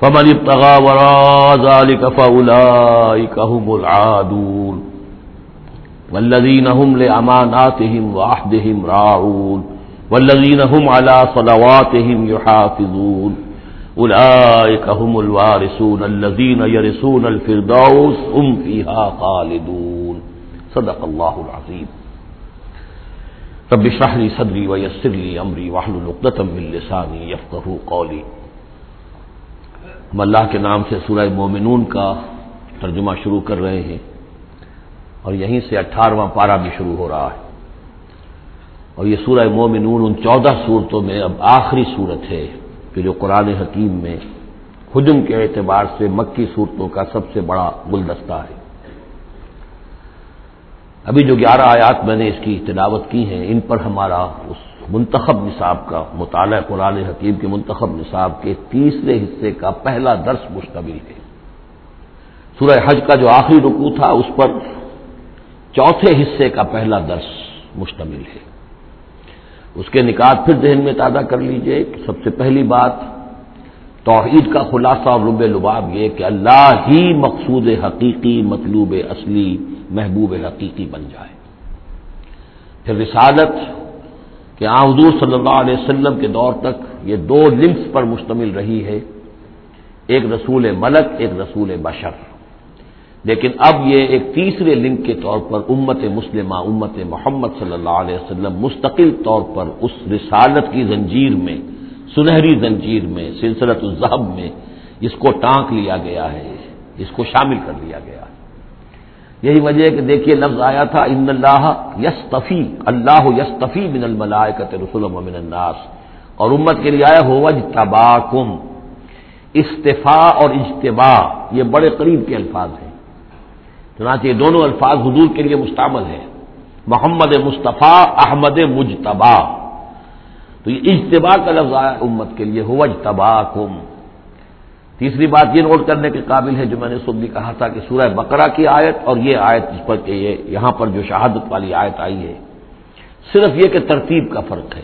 فمن ابتغى وراء ذلك فأولئك هم العادون والذين هم لأماناتهم وعهدهم راعون والذين هم على صلواتهم يحافظون أولئك هم الوارثون الذين يرثون الفردوس هم فيها خالدون صدق الله العظيم رب اشرح لي صدري ويسر لي أمري واحلل عقدة من لساني يفقهوا قولي ہم اللہ کے نام سے سورہ مومنون کا ترجمہ شروع کر رہے ہیں اور یہیں سے اٹھارہواں پارہ بھی شروع ہو رہا ہے اور یہ سورہ مومنون ان چودہ صورتوں میں اب آخری صورت ہے کہ جو قرآن حکیم میں حجم کے اعتبار سے مکی صورتوں کا سب سے بڑا گلدستہ ہے۔ ابھی جو گیارہ آیات میں نے اس کی تلاوت کی ہیں، ان پر ہمارا اس منتخب نصاب کا، مطالعہ قرآن حکیم کے منتخب نصاب کے تیسرے حصے کا پہلا درس مشتمل ہے۔ سورہ حج کا جو آخری رکو تھا، اس پر چوتھے حصے کا پہلا درس مشتمل ہے۔ اس کے نکات پھر ذہن میں تازہ کر لیجیے۔ سب سے پہلی بات، توحید کا خلاصہ اور رب لباب یہ کہ اللہ ہی مقصود حقیقی مطلوب اصلی محبوب حقیقی بن جائے۔ پھر رسالت کہ آ، حضور صلی اللہ علیہ وسلم کے دور تک یہ دو لنکس پر مشتمل رہی ہے۔ ایک رسول ملک، ایک رسول بشر۔ لیکن اب یہ ایک تیسرے لنک کے طور پر امت مسلمہ، امت محمد صلی اللہ علیہ وسلم مستقل طور پر اس رسالت کی زنجیر میں، سنہری زنجیر میں، سلسلت الزہب میں، اس کو ٹانک لیا گیا ہے، اس کو شامل کر لیا گیا ہے۔ یہی وجہ ہے کہ دیکھیے لفظ آیا تھا، ان اللہ یستفی اللہ یستفی من الملائکت رسول من الناس. اور امت کے لیے آیا ہو تبا کم اور اجتبا یہ بڑے قریب کے الفاظ ہیں۔ چنانچہ یہ دونوں الفاظ حضور کے لیے مستعمل ہیں۔ محمد مصطفیٰ، احمد مجتبا تو یہ اجتبا کا لفظ آیا امت کے لیے ہو تبا کم تیسری بات یہ نوٹ کرنے کے قابل ہے جو میں نے صبح بھی کہا تھا کہ سورہ بقرہ کی آیت اور یہ آیت جس پر کہ یہ یہاں پر جو شہادت والی آیت آئی ہے، صرف یہ کہ ترتیب کا فرق ہے۔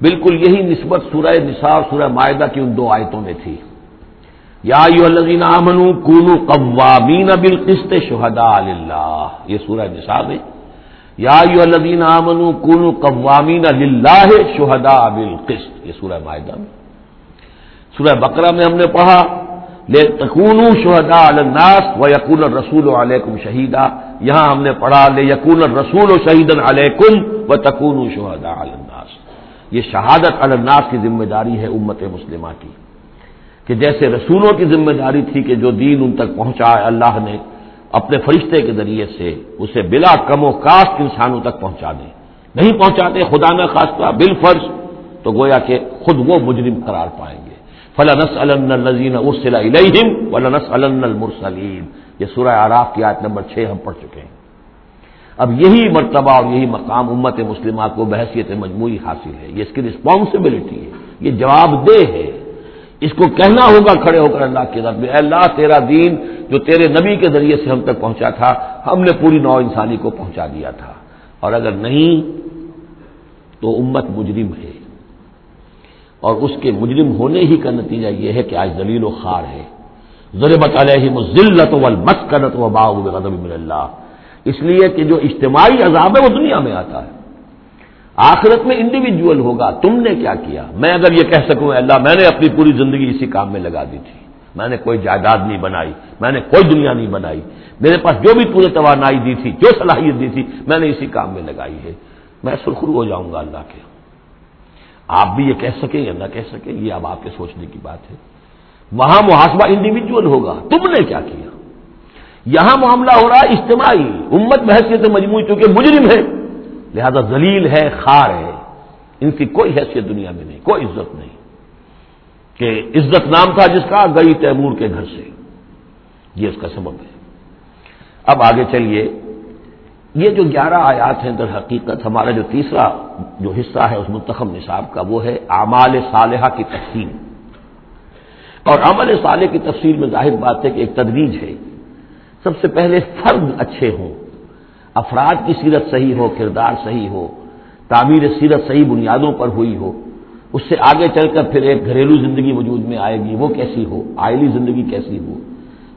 بالکل یہی نسبت سورہ نثار سورہ معاہدہ کی ان دو آیتوں میں تھی۔ یا الذین آمنوا قوامین بالقسط شہداء اللہ یہ سورہ نثار ہے یا الذین آمنوا کونوا قوامین للہ شہداء بالقسط۔ یہ سورہ معاہدہ میں۔ سورہ بقرہ میں ہم نے پڑھا لے تکون شہدا الناس و یقون رسول علیکم شہیدا یہاں ہم نے پڑھا لے یقون رسول و شہید علیکم و تکون شہدا الناس۔ یہ شہادت الناس کی ذمہ داری ہے امت مسلمہ کی۔ کہ جیسے رسولوں کی ذمہ داری تھی کہ جو دین ان تک پہنچا اللہ نے اپنے فرشتے کے ذریعے سے، اسے بلا کم و کاسٹ انسانوں تک پہنچا دیں۔ نہیں پہنچاتے خدا نہ خاصہ بال فرض تو گویا کہ خود وہ مجرم قرار پائیں گے۔ فلنس النزین ارسل علیہم ولنس المرسلیم یہ سورہ آراف کی آیت نمبر چھ ہم پڑھ چکے ہیں۔ اب یہی مرتبہ اور یہی مقام امت مسلمہ کو بحثیت مجموعی حاصل ہے۔ یہ اس کی رسپانسبلٹی ہے۔ یہ جواب دہ ہے۔ اس کو کہنا ہوگا کھڑے ہو کر اللہ کی رب۔ اے اللہ، تیرا دین جو تیرے نبی کے ذریعے سے ہم تک پہنچا تھا، ہم نے پوری نو انسانی کو پہنچا دیا تھا۔ اور اگر نہیں، تو امت مجرم ہے۔ اور اس کے مجرم ہونے ہی کا نتیجہ یہ ہے کہ آج دلیل و خار ہے۔ ضربت علیہ ذلت مسکنت و غضب من اللہ۔ اس لیے کہ جو اجتماعی عذاب ہے وہ دنیا میں آتا ہے۔ آخرت میں انڈیویجول ہوگا، تم نے کیا کیا؟ میں اگر یہ کہہ سکوں اللہ، میں نے اپنی پوری زندگی اسی کام میں لگا دی تھی۔ میں نے کوئی جائیداد نہیں بنائی، میں نے کوئی دنیا نہیں بنائی۔ میرے پاس جو بھی پورے توانائی دی تھی، جو صلاحیت دی تھی، میں نے اسی کام میں لگائی ہے۔ میں سرخرو ہو جاؤں گا اللہ کے۔ آپ بھی یہ کہہ سکیں یا نہ کہہ سکیں، یہ اب آپ کے سوچنے کی بات ہے۔ وہاں محاسبہ انڈیویجل ہوگا۔ تم نے کیا کیا؟ یہاں معاملہ ہو رہا ہے اجتماعی۔ امت بحثیت مجموعی چونکہ مجرم ہے، لہذا ذلیل ہے، خار ہے۔ ان کی کوئی حیثیت دنیا میں نہیں، کوئی عزت نہیں۔ کہ عزت نام تھا جس کا، گئی تیمور کے گھر سے۔ یہ اس کا سبب ہے۔ اب آگے چلیے۔ یہ جو گیارہ آیات ہیں در حقیقت، ہمارا جو تیسرا جو حصہ ہے، اس منتخب نصاب کا، وہ ہے اعمال صالحہ کی تقسیم۔ اور عمل صالح کی تفصیل میں ظاہر بات ہے کہ ایک تدریج ہے۔ سب سے پہلے فرد اچھے ہوں۔ افراد کی سیرت صحیح ہو، کردار صحیح ہو تعمیر سیرت صحیح بنیادوں پر ہوئی ہو، اس سے آگے چل کر پھر ایک گھریلو زندگی وجود میں آئے گی، وہ کیسی ہو؟ آئلی زندگی کیسی ہو؟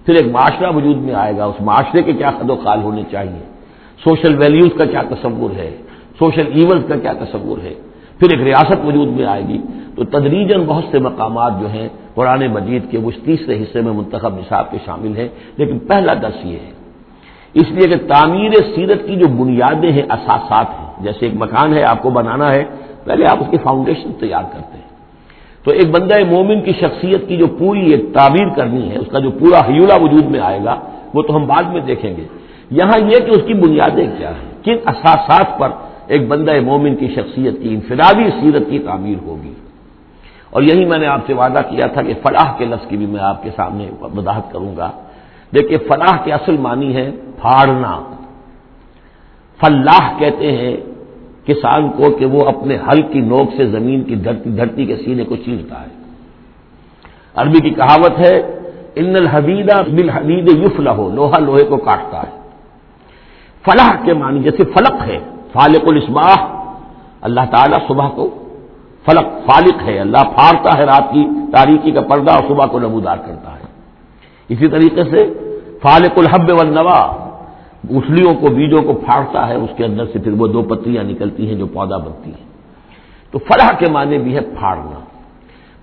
پھر ایک معاشرہ وجود میں آئے گا، اس معاشرے کے کیا خد و خال ہونے چاہیے؟ سوشل ویلیوز کا کیا تصور ہے؟ سوشل ایونٹ کا کیا تصور ہے؟ پھر ایک ریاست وجود میں آئے گی۔ تو تدریجن بہت سے مقامات جو ہیں، قرآن مجید کے وہ تیسرے حصے میں منتخب نصاب کے شامل ہیں۔ لیکن پہلا درس یہ ہے۔ اس لیے کہ تعمیر سیرت کی جو بنیادیں ہیں، اساسات ہیں۔ جیسے ایک مکان ہے، آپ کو بنانا ہے، پہلے آپ اس کی فاؤنڈیشن تیار کرتے ہیں۔ تو ایک بندہ مومن کی شخصیت کی جو پوری ایک تعبیر کرنی ہے، اس کا جو پورا حیولہ وجود میں آئے گا، وہ تو ہم بعد میں دیکھیں گے۔ یہاں یہ کہ اس کی بنیادیں کیا ہیں؟ کن اثاثات پر ایک بندہ مومن کی شخصیت کی انفرادی سیرت کی تعمیر ہوگی؟ اور یہی میں نے آپ سے وعدہ کیا تھا کہ فلاح کے لفظ کی بھی میں آپ کے سامنے وضاحت کروں گا۔ دیکھیے، فلاح کے اصل معنی ہے پھاڑنا۔ فلاح کہتے ہیں کسان کو کہ وہ اپنے حل کی نوک سے زمین کی دھرتی دھرتی کے سینے کو چیرتا ہے۔ عربی کی کہاوت ہے، ان الحدیدہ بل یوف لہو لوہا لوہے کو کاٹتا ہے۔ فلاح کے معنی جیسے فلق ہے، فالق الاسباح، اللہ تعالیٰ صبح کو فلق، فالق ہے، اللہ پھاڑتا ہے رات کی تاریخی کا پردہ اور صبح کو نمودار کرتا ہے۔ اسی طریقے سے فالق الحب والنوا اچھلیوں کو، بیجوں کو پھاڑتا ہے، اس کے اندر سے پھر وہ دو پتیاں نکلتی ہیں جو پودا بنتی ہیں۔ تو فلاح کے معنی بھی ہے پھاڑنا۔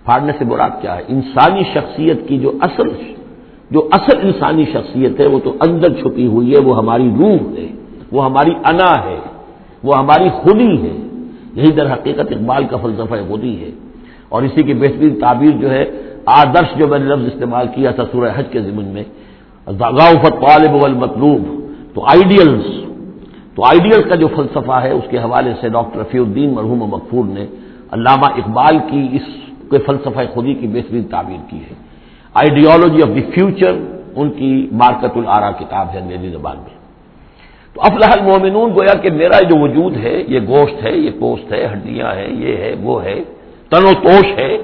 پھاڑنے سے برا کیا ہے؟ انسانی شخصیت کی جو اصل جو اصل انسانی شخصیت ہے وہ تو اندر چھپی ہوئی ہے، وہ ہماری روح ہے، وہ ہماری انا ہے، وہ ہماری خودی ہے۔ یہی در حقیقت اقبال کا فلسفہ خودی ہے۔ اور اسی کی بہترین تعبیر جو ہے، آدرش جو میں نے لفظ استعمال کیا تھا سورہ حج کے ضمن میں طالب والمطلوب۔ تو آئیڈیلز تو آئیڈیلز کا جو فلسفہ ہے، اس کے حوالے سے ڈاکٹر رفیع الدین مرحوم مقفور نے علامہ اقبال کی اس کے فلسفہ خودی کی بہترین تعبیر کی ہے۔ آئیڈیالوجی آف دی فیوچر ان کی مارکت العرا کتاب ہے انگریزی زبان میں۔ تو افلاح المومنون گویا کہ میرا جو وجود ہے، یہ گوشت ہے، یہ پوست ہے، ہڈیاں ہیں، یہ ہے، وہ ہے، تن و توش ہے،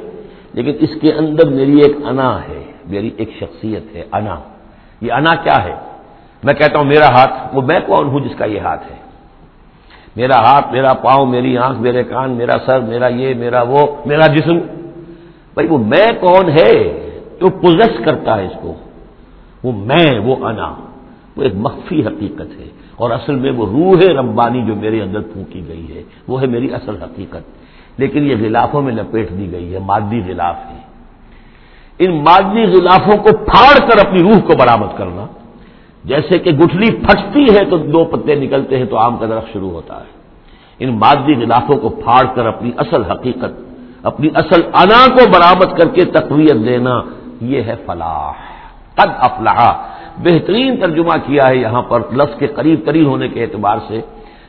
لیکن اس کے اندر میری ایک انا ہے، میری ایک شخصیت ہے، انا۔ یہ انا کیا ہے؟ میں کہتا ہوں میرا ہاتھ، وہ میں کون ہوں جس کا یہ ہاتھ ہے؟ میرا ہاتھ، میرا پاؤں، میری آنکھ، میرے کان، میرا سر، میرا یہ، میرا وہ، میرا جسم۔ بھائی وہ میں کون ہے؟ جو پوزیس کرتا ہے اس کو، وہ میں، وہ انا، وہ ایک مخفی حقیقت ہے۔ اور اصل میں وہ روح ربانی جو میرے اندر پھونکی گئی ہے، وہ ہے میری اصل حقیقت۔ لیکن یہ غلافوں میں لپیٹ دی گئی ہے، مادی غلاف ہے۔ ان مادی غلافوں کو پھاڑ کر اپنی روح کو برامد کرنا۔ جیسے کہ گٹھلی پھٹتی ہے تو دو پتے نکلتے ہیں تو آم کا درخت شروع ہوتا ہے۔ ان مادی غلافوں کو پھاڑ کر اپنی اصل حقیقت، اپنی اصل انا کو برامد کر کے تقویت دینا یہ ہے فلاح. قد افلاح بہترین ترجمہ کیا ہے یہاں پر لفظ کے قریب قریب ہونے کے اعتبار سے،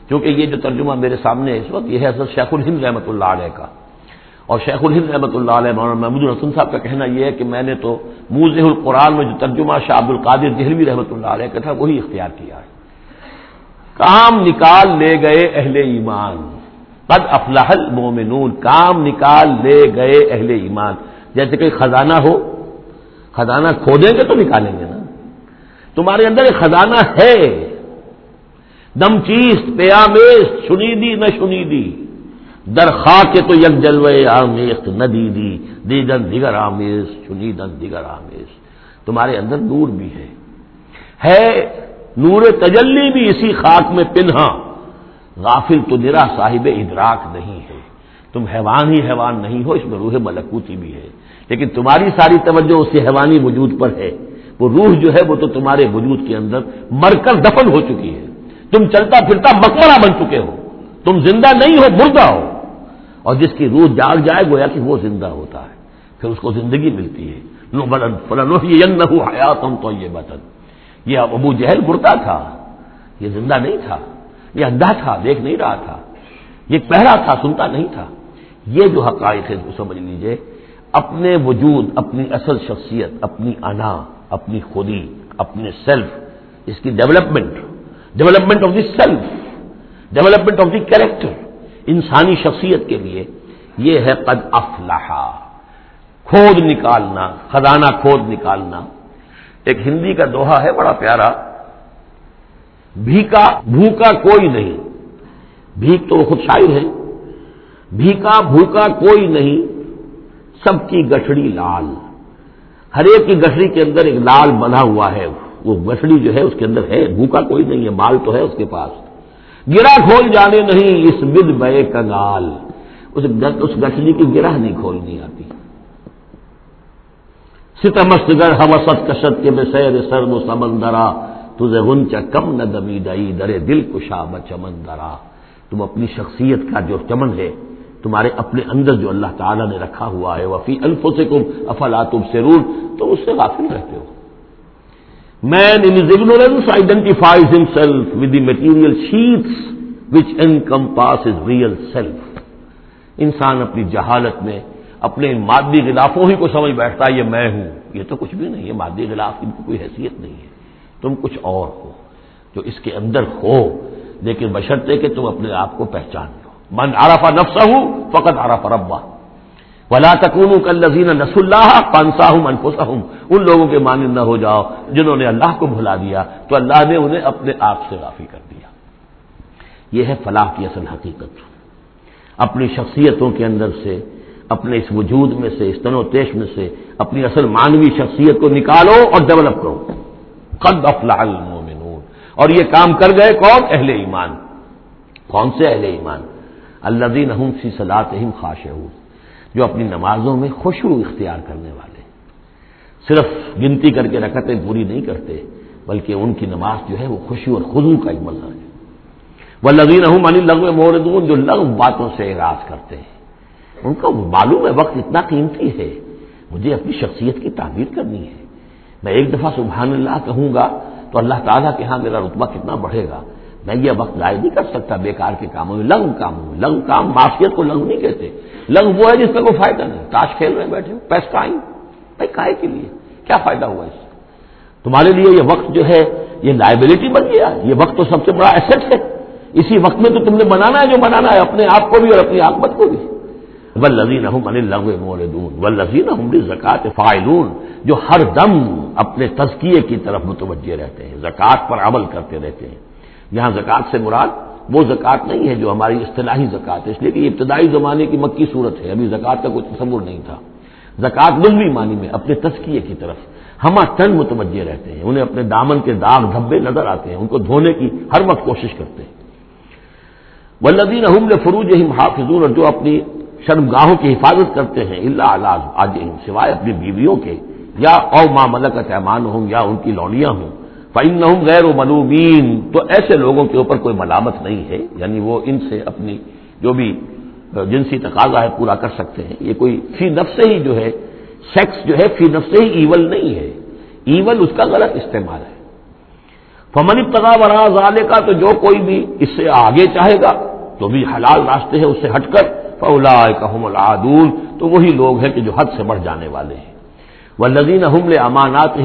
کیونکہ یہ جو ترجمہ میرے سامنے ہے، اس وقت یہ ہے حضرت شیخ الہند رحمۃ اللہ علیہ کا۔ اور شیخ الہند رحمۃ اللہ علیہ، مولانا محمود الحسن صاحب کا کہنا یہ ہے کہ میں نے تو موز القرآن میں جو ترجمہ شاہ عبد القادر دہلوی رحمۃ اللہ علیہ کا تھا، وہی اختیار کیا ہے۔ کام نکال لے گئے اہل ایمان۔ قد افلاح المومنون کام نکال لے گئے اہل ایمان۔ جیسے کہ خزانہ ہو خزانہ کھودیں گے تو نکالیں گے نا۔ تمہارے اندر ایک خزانہ ہے۔ دم چیز پیامیز سنیدی نہ سنیدی درخوا کے تو یک جلوے آمیز ندی دی دیدن دیگر آمیز چنیدن دیگر آمیز۔ تمہارے اندر نور بھی ہے۔ ہے نور تجلی بھی اسی خاک میں پنہا غافل تو نرا صاحب ادراک نہیں ہے۔ تم حیوان ہی حیوان نہیں ہو، اس میں روح ملکوتی بھی ہے۔ لیکن تمہاری ساری توجہ اسی حیوانی وجود پر ہے۔ وہ روح جو ہے وہ تو تمہارے وجود کے اندر مر کر دفن ہو چکی ہے۔ تم چلتا پھرتا مقبرہ بن چکے ہو۔ تم زندہ نہیں ہو، مردہ ہو۔ اور جس کی روح جاگ جائے، گویا کہ وہ زندہ ہوتا ہے۔ پھر اس کو زندگی ملتی ہے۔ نہ حیات ہم تو یہ بتن یہ ابو جہل مردہ تھا۔ یہ زندہ نہیں تھا۔ یہ اندھا تھا، دیکھ نہیں رہا تھا۔ یہ پہرا تھا، سنتا نہیں تھا۔ یہ جو حقائق ہے سمجھ لیجیے۔ اپنے وجود، اپنی اصل شخصیت، اپنی انا، اپنی خودی، اپنے سیلف اس کی development development of the self development of the character انسانی شخصیت کے لیے یہ ہے قد افلاحا کھود نکالنا، خزانہ کھود نکالنا۔ ایک ہندی کا دوہا ہے، بڑا پیارا۔ بھیکا، بھوکا کوئی نہیں۔ بھیک تو وہ خود شاعر ہے۔ بھیکا، بھوکا کوئی نہیں۔ سب کی گٹڑی لال۔ ہر ایک کی گٹڑی کے اندر ایک لال بنا ہوا ہے۔ وہ گٹڑی جو ہے اس کے اندر ہے، بھوکا کوئی نہیں ہے، مال تو ہے اس کے پاس۔ گرا کھول جانے نہیں، اس بد بے کنگال اس گٹڑی کی گرہ نہیں کھولنی آتی۔ ستمست گر حوست کشت کے بے سیر سرم و سمندرا تجھے غنچ کم نہ دمی دئی درے دل کشا چمندرا تم اپنی شخصیت کا جو چمن ہے تمہارے اپنے اندر جو اللہ تعالیٰ نے رکھا ہوا ہے وفی الفو سے کم افلا تم سے تو اس سے غافل رہتے ہو۔ Man in ignorance identifies himself with the material sheaths which encompass is real self انسان اپنی جہالت میں، اپنے مادی غلافوں ہی کو سمجھ بیٹھتا ہے، یہ میں ہوں۔ یہ تو کچھ بھی نہیں ہے، مادی غلاف ان کی کوئی حیثیت نہیں ہے۔ تم کچھ اور ہو، جو اس کے اندر ہو، لیکن بشرطے کہ تم اپنے آپ کو پہچان۔ لو من آرفا نفسا ہوں فقط آرفا ربا ولا تکون کل لذین نس اللہ پانسا ہوں ہوں ان لوگوں کے مانند نہ ہو جاؤ جنہوں نے اللہ کو بھلا دیا تو اللہ نے انہیں اپنے آپ سے غافی کر دیا. یہ ہے فلاح کی اصل حقیقت. اپنی شخصیتوں کے اندر سے، اپنے اس وجود میں سے، اس تنو تیش میں سے، اپنی اصل مانوی شخصیت کو نکالو اور ڈیولپ کرو. قد افلاح المومنون اور یہ کام کر گئے کون؟ اہل ایمان. کون سے اہل ایمان؟ اللہ دین سی صلاح خاش جو اپنی نمازوں میں خوشبو اختیار کرنے والے صرف گنتی کر کے رکھتے پوری نہیں کرتے، بلکہ ان کی نماز جو ہے وہ خوشی اور خزو کا ایک مظہر ہے۔ وہ لذین علی لغو موردون جو لغ باتوں سے اعراض کرتے ہیں۔ ان کو معلوم ہے وقت اتنا قیمتی ہے، مجھے اپنی شخصیت کی تعبیر کرنی ہے۔ میں ایک دفعہ سبحان اللہ کہوں گا تو اللہ تعالیٰ کے ہاں میرا رتبہ کتنا بڑھے گا۔ میں یہ وقت ضائع نہیں کر سکتا بیکار کے کاموں میں، لنگ کام ہوں لنگ کام معاشیت کو لنگ نہیں کہتے۔ لنگ وہ ہے جس کا کوئی فائدہ نہیں۔ تاش کھیل رہے بیٹھے پیسہ آئی بھائی کائے کے لیے؟ کیا فائدہ ہوا اس سے؟ تمہارے لیے یہ وقت جو ہے، یہ لائبلٹی بن گیا۔ یہ وقت تو سب سے بڑا ایسٹ ہے۔ اسی وقت میں تو تم نے بنانا ہے جو بنانا ہے، اپنے آپ کو بھی اور اپنی آکمت کو بھی۔ ولزین مولدون ولزین زکات فائلون جو ہر دم اپنے تزکیے کی طرف متوجہ رہتے ہیں زکوٰۃ پر عمل کرتے رہتے ہیں۔ یہاں زکوٰۃ سے مراد وہ زکوٰۃ نہیں ہے جو ہماری اصطلاحی زکوٰۃ ہے۔ اس لیے کہ ابتدائی زمانے کی مکی صورت ہے۔ ابھی زکوٰۃ کا کوئی تصور نہیں تھا۔ زکوٰۃ لغوی معنی میں، اپنے تزکیے کی طرف۔ ہما تن متوجہ رہتے ہیں، انہیں اپنے دامن کے داغ دھبے نظر آتے ہیں، ان کو دھونے کی ہر وقت کوشش کرتے ہیں۔ ولدین احمد فروج حافظون اور جو اپنی شرمگاہوں کی حفاظت کرتے ہیں اللہ آج سوائے اپنی بیویوں کے۔ یا او ماں ملک پیمان ہوں یا ان کی لوڑیاں ہوں۔ فعن غیر و ملومین تو ایسے لوگوں کے اوپر کوئی ملامت نہیں ہے یعنی وہ ان سے اپنی جو بھی جنسی تقاضا ہے پورا کر سکتے ہیں۔ یہ کوئی فی نفس ہی جو ہے، سیکس جو ہے، فی نفس ہی ایول نہیں ہے۔ ایول اس کا غلط استعمال ہے۔ فمن ابتدا وراز آنے کا تو جو کوئی بھی اس سے آگے چاہے گا تو بھی حلال راستے ہیں، اس سے ہٹ کر فولا کہم العدول تو وہی لوگ ہیں کہ جو حد سے بڑھ جانے والے ہیں۔ وہ لذین حمل امانات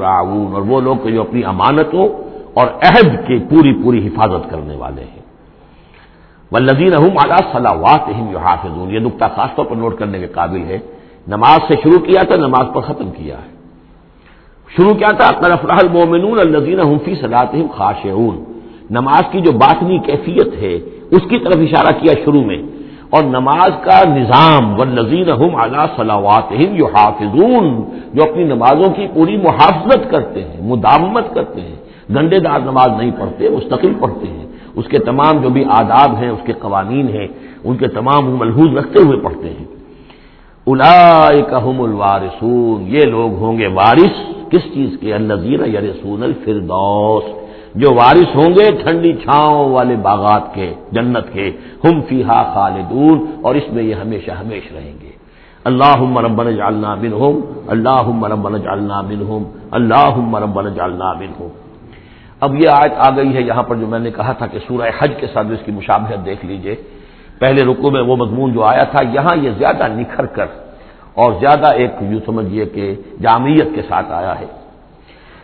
راعون، اور وہ لوگ جو اپنی امانتوں اور عہد کی پوری پوری حفاظت کرنے والے ہیں۔ وہ لذین احم اعلیٰ صلاحات حافظون یہ نقطہ خاص طور پر نوٹ کرنے کے قابل ہے۔ نماز سے شروع کیا تھا، نماز پر ختم کیا ہے۔ شروع کیا تھا کرفراہ المومنون النزین فی صلاحم خاشعون۔ نماز کی جو باطنی کیفیت ہے، اس کی طرف اشارہ کیا شروع میں۔ اور نماز کا نظام و نذیر ہم اعلیٰ صلاحات جو حافظون جو اپنی نمازوں کی پوری محافظت کرتے ہیں مدامت کرتے ہیں گنڈے دار نماز نہیں پڑھتے، مستقل پڑھتے ہیں، اس کے تمام جو بھی آداب ہیں، اس کے قوانین ہیں، ان کے تمام ملحوظ رکھتے ہوئے پڑھتے ہیں۔ الاحم الوارسون یہ لوگ ہوں گے وارث، کس چیز کے؟ النظیر یا رسون الفردوس۔ جو وارث ہوں گے ٹھنڈی چھاؤں والے باغات کے، جنت کے۔ ہم فی ہا خالدون، اور اس میں یہ ہمیشہ ہمیش رہیں گے۔ اللہ مربن جالنا بن ہوم اللہ مربن جالنا بن ہوم اللہ مربن جالنا بن ہوم اب یہ آیت آ گئی ہے، یہاں پر جو میں نے کہا تھا کہ سورہ حج کے ساتھ اس کی مشابہت دیکھ لیجیے۔ پہلے رکو میں وہ مضمون جو آیا تھا، یہاں یہ زیادہ نکھر کر اور زیادہ ایک یوں سمجھیے کہ جامعیت کے ساتھ آیا ہے۔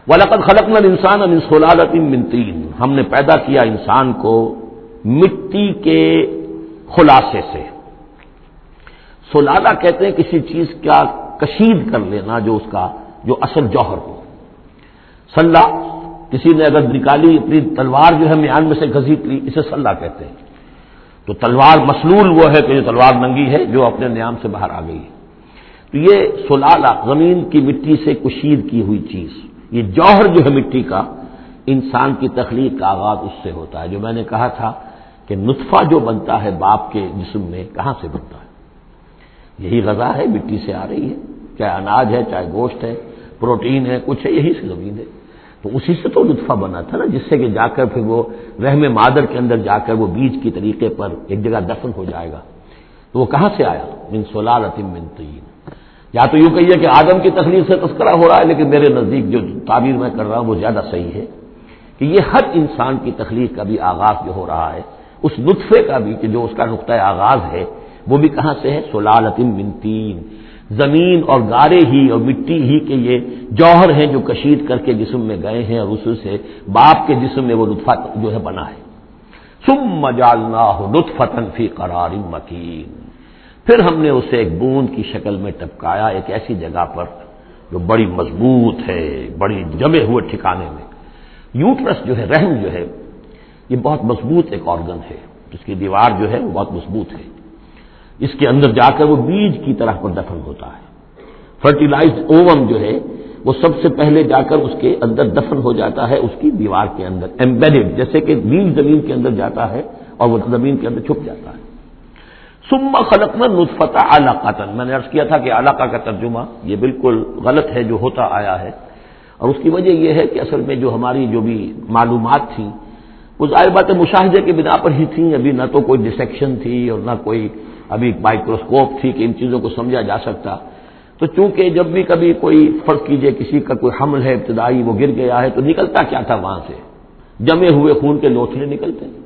ولقد خلق نل انسان امن سولالت منتین ہم نے پیدا کیا انسان کو مٹی کے خلاصے سے۔ سولادہ کہتے ہیں کسی چیز کا کشید کر لینا جو اس کا جو اصل جوہر ہو۔ سلح کسی نے اگر نکالی، اپنی تلوار جو ہے میان میں سے گھسیٹ لی، اسے سلح کہتے ہیں۔ تو تلوار مسلول وہ ہے کہ جو تلوار ننگی ہے، جو اپنے نیام سے باہر آ گئی۔ ہے تو یہ سلالہ زمین کی مٹی سے کشید کی ہوئی چیز۔ یہ جوہر جو ہے مٹی کا، انسان کی تخلیق کا آغاز اس سے ہوتا ہے۔ جو میں نے کہا تھا کہ نطفہ جو بنتا ہے باپ کے جسم میں، کہاں سے بنتا ہے؟ یہی غذا ہے، مٹی سے آ رہی ہے۔ چاہے اناج ہے، چاہے گوشت ہے، پروٹین ہے، کچھ ہے، یہی سے زمین ہے۔ تو اسی سے تو لطفہ بنا تھا نا، جس سے کہ جا کر پھر وہ رحم مادر کے اندر جا کر وہ بیج کی طریقے پر ایک جگہ دفن ہو جائے گا۔ تو وہ کہاں سے آیا؟ من سولال من تین یا تو یوں کہیے کہ آدم کی تخلیق سے تذکرہ ہو رہا ہے، لیکن میرے نزدیک جو تعبیر میں کر رہا ہوں وہ زیادہ صحیح ہے کہ یہ ہر انسان کی تخلیق کا بھی آغاز جو ہو رہا ہے، اس نطفے کا بھی کہ جو اس کا نقطۂ آغاز ہے، وہ بھی کہاں سے ہے؟ سلالتم من تین۔ زمین اور گارے ہی اور مٹی ہی کے یہ جوہر ہیں جو کشید کر کے جسم میں گئے ہیں اور اس سے باپ کے جسم میں وہ لطفہ جو ہے بنا ہے۔ سم مجالنا ہو لطفتن فی قرار مکین۔ پھر ہم نے اسے ایک بوند کی شکل میں ٹپکایا، ایک ایسی جگہ پر جو بڑی مضبوط ہے، بڑی جمے ہوئے ٹھکانے میں۔ یوٹرس جو ہے رحم جو ہے، یہ بہت مضبوط ایک آرگن ہے۔ اس کی دیوار جو ہے، وہ بہت مضبوط ہے۔ اس کے اندر جا کر وہ بیج کی طرح پر دفن ہوتا ہے۔ فرٹیلائز اوم جو ہے، وہ سب سے پہلے جا کر اس کے اندر دفن ہو جاتا ہے، اس کی دیوار کے اندر ایمبیڈ جیسے کہ بیج زمین کے اندر جاتا ہے اور وہ زمین کے اندر چھپ جاتا ہے۔ سما خلق میں نطفت علاقہ میں نے عرض کیا تھا کہ علاقہ کا ترجمہ یہ بالکل غلط ہے جو ہوتا آیا ہے اور اس کی وجہ یہ ہے کہ اصل میں جو ہماری جو بھی معلومات تھیں وہ ظاہر بات مشاہدے کے بنا پر ہی تھیں، ابھی نہ تو کوئی ڈسیکشن تھی اور نہ کوئی ابھی مائکروسکوپ تھی کہ ان چیزوں کو سمجھا جا سکتا۔ تو چونکہ جب بھی کبھی کوئی فرق کیجیے، کسی کا کوئی حمل ہے، ابتدائی وہ گر گیا ہے، تو نکلتا کیا تھا وہاں سے؟ جمے ہوئے خون کے لوتھڑے نکلتے۔ ہیں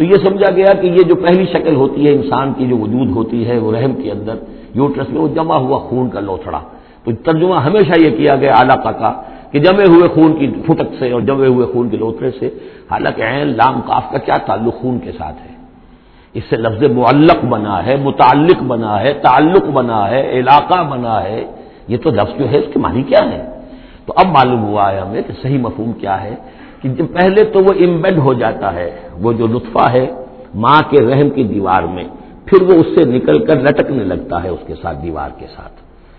تو یہ سمجھا گیا کہ یہ جو پہلی شکل ہوتی ہے انسان کی جو وجود ہوتی ہے وہ رحم کے اندر یوٹرس میں وہ جمع ہوا خون کا لوتھڑا۔ تو ترجمہ ہمیشہ یہ کیا گیا علاقہ کا کہ جمے ہوئے خون کی پھٹک سے اور جمے ہوئے خون کے لوتھڑے سے۔ حالانکہ عین لام کاف کا کیا تعلق خون کے ساتھ ہے؟ اس سے لفظ معلق بنا ہے، متعلق بنا ہے، تعلق بنا ہے، علاقہ بنا ہے۔ یہ تو لفظ جو ہے اس کے معنی کیا ہے تو اب معلوم ہوا ہے ہمیں کہ صحیح مفہوم کیا ہے۔ کہ جب پہلے تو وہ امبیڈ ہو جاتا ہے، وہ جو لطفہ ہے ماں کے رحم کی دیوار میں، پھر وہ اس سے نکل کر لٹکنے لگتا ہے اس کے ساتھ، دیوار کے ساتھ۔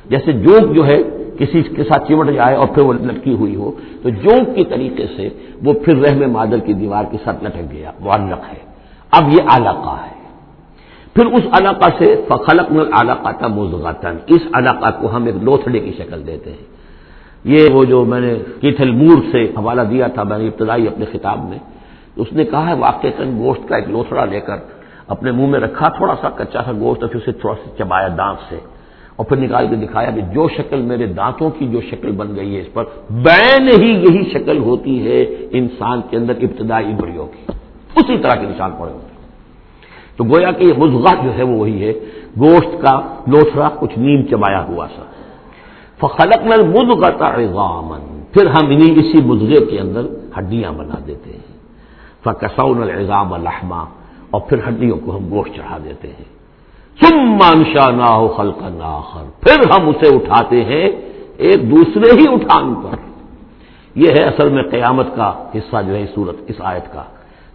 جیسے جوک جو ہے، کسی کے ساتھ چمٹ جائے اور پھر وہ لٹکی ہوئی ہو، تو جوک کی طریقے سے وہ پھر رحم مادر کی دیوار کے ساتھ لٹک گیا معلق ہے۔ اب یہ علاقہ ہے۔ پھر اس علاقہ سے فخلق علاقہ تھا مزغتن اس علاقہ کو ہم ایک لوتھڑے کی شکل دیتے ہیں۔ یہ وہ جو میں نے کیتھل مور سے حوالہ دیا تھا، میں نے ابتدائی اپنے خطاب میں اس نے کہا ہے واقع گوشت کا ایک لوتھڑا لے کر اپنے منہ میں رکھا، تھوڑا سا کچا سا گوشت اور پھر اسے تھوڑا سا چبایا دانت سے۔ اور پھر نکال کے دکھایا کہ جو شکل میرے دانتوں کی جو شکل بن گئی ہے، اس پر بین ہی یہی شکل ہوتی ہے انسان کے اندر ابتدائی بڑیوں کی۔ اسی طرح کے نشان پڑے ہوتے تو گویا کہ یہ مزغہ جو ہے وہ وہی ہے، گوشت کا لوتھڑا کچھ نیم چبایا ہوا سا۔ فخلق نل مد کا پھر ہم انہیں اسی مدغے کے اندر ہڈیاں بنا دیتے ہیں۔ فکسون الزام الحما اور پھر ہڈیوں کو ہم گوشت چڑھا دیتے ہیں۔ سم مانشا نہ ہو خلق نہ پھر ہم اسے اٹھاتے ہیں ایک دوسرے ہی اٹھان پر۔ یہ ہے اصل میں قیامت کا حصہ جو ہے صورت اس آیت کا۔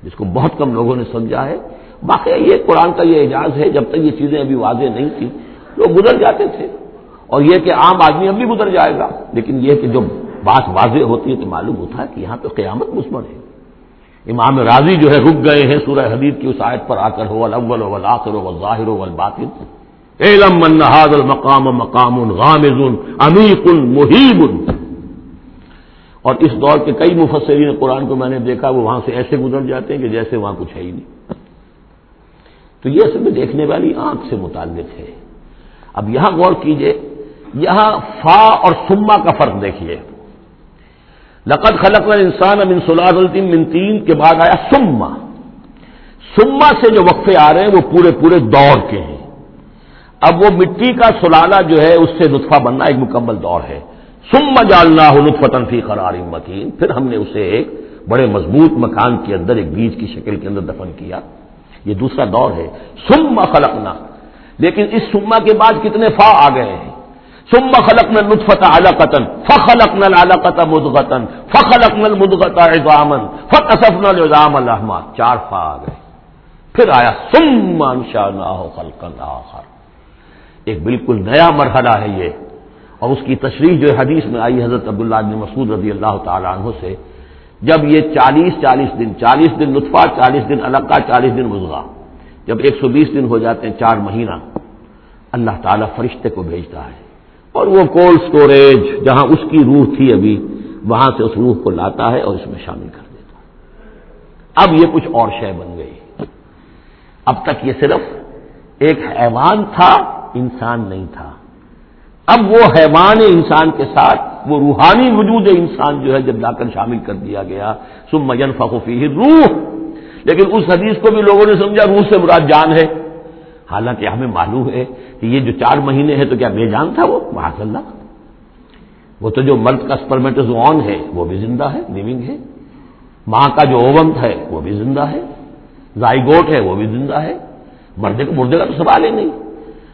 جس کو بہت کم لوگوں نے سمجھا ہے۔ باقی یہ قرآن کا یہ اعجاز ہے، جب تک یہ چیزیں ابھی واضح نہیں تھیں، لوگ گزر جاتے تھے۔ اور یہ کہ عام آدمی اب بھی گزر جائے گا۔ لیکن یہ کہ جو بات واضح ہوتی ہے تو معلوم ہوتا ہے کہ یہاں پہ قیامت مسمر ہے۔ امام راضی جو ہے رک گئے ہیں سورہ حدیب کی اس آیت پر آ کر ہو الاول و آخر و ظاہر و باطن علم المقام مقام غامز امیق محیب اور اس دور کے کئی مفسرین قرآن کو میں نے دیکھا، وہ وہاں سے ایسے گزر جاتے ہیں کہ جیسے وہاں کچھ ہے ہی نہیں۔ تو یہ اصل میں دیکھنے والی آنکھ سے متعلق ہے۔ اب یہاں غور کیجیے یہاں فا اور سما کا فرق دیکھیے۔ لقد خلق انسان امن سلاد من تین، کے بعد آیا سما سما سے جو وقفے آ رہے ہیں وہ پورے پورے دور کے ہیں۔ اب وہ مٹی کا سلالہ جو ہے، اس سے لطفہ بننا ایک مکمل دور ہے۔ سم جالنا لطفتن فی قرار مکین۔ پھر ہم نے اسے ایک بڑے مضبوط مکان کے اندر، ایک بیج کی شکل کے اندر دفن کیا۔ یہ دوسرا دور ہے۔ سم خلقنا۔ لیکن اس سما کے بعد کتنے فا آ گئے ہیں؟ سم خلق نل نطفت اعلی قطن فخلق نل اعلی قطن مدغتن فخلق نل چار فا آ گئے پھر آیا سم انشا ہو خلقن آخر۔ ایک بالکل نیا مرحلہ ہے یہ۔ اور اس کی تشریح جو حدیث میں آئی، حضرت عبداللہ بن مسعود رضی اللہ تعالیٰ عنہ سے، جب یہ چالیس چالیس دن چالیس دن نطفہ، چالیس دن القا چالیس دن مزغا جب ایک سو بیس دن ہو جاتے ہیں، چار مہینہ، اللہ تعالیٰ فرشتے کو بھیجتا ہے۔ اور وہ کولڈ سٹوریج جہاں اس کی روح تھی ابھی، وہاں سے اس روح کو لاتا ہے اور اس میں شامل کر دیتا ہے۔ اب یہ کچھ اور شے بن گئی۔ اب تک یہ صرف ایک حیوان تھا، انسان نہیں تھا۔ اب وہ حیوان انسان کے ساتھ، وہ روحانی وجود انسان جو ہے، جب لا کر شامل کر دیا گیا سم مجن فقوفی روح لیکن اس حدیث کو بھی لوگوں نے سمجھا، روح سے مراد جان ہے۔ حالانکہ ہمیں معلوم ہے کہ یہ جو چار مہینے ہیں تو کیا بے جان تھا وہ؟ محاذ اللہ وہ تو جو مرد کا اسپرمیٹز آن ہے، وہ بھی زندہ ہے لیونگ ہے۔ ماں کا جو اوونت ہے، وہ بھی زندہ ہے۔ زائگوٹ ہے، وہ بھی زندہ ہے۔ مردے کو مردے کا تو سوال ہی نہیں۔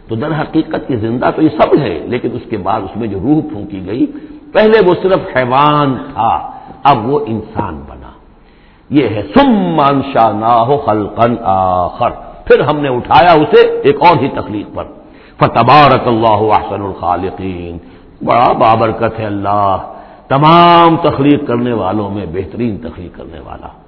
تو در حقیقت کی زندہ تو یہ سب ہے، لیکن اس کے بعد اس میں جو روح پھونکی گئی، پہلے وہ صرف حیوان تھا، اب وہ انسان بنا۔ یہ ہے سم منشا نہ ہو خلقن آخر۔ پھر ہم نے اٹھایا اسے ایک اور ہی تخلیق پر۔ فتبارک اللہ احسن الخالقین بڑا بابرکت ہے اللہ، تمام تخلیق کرنے والوں میں بہترین تخلیق کرنے والا۔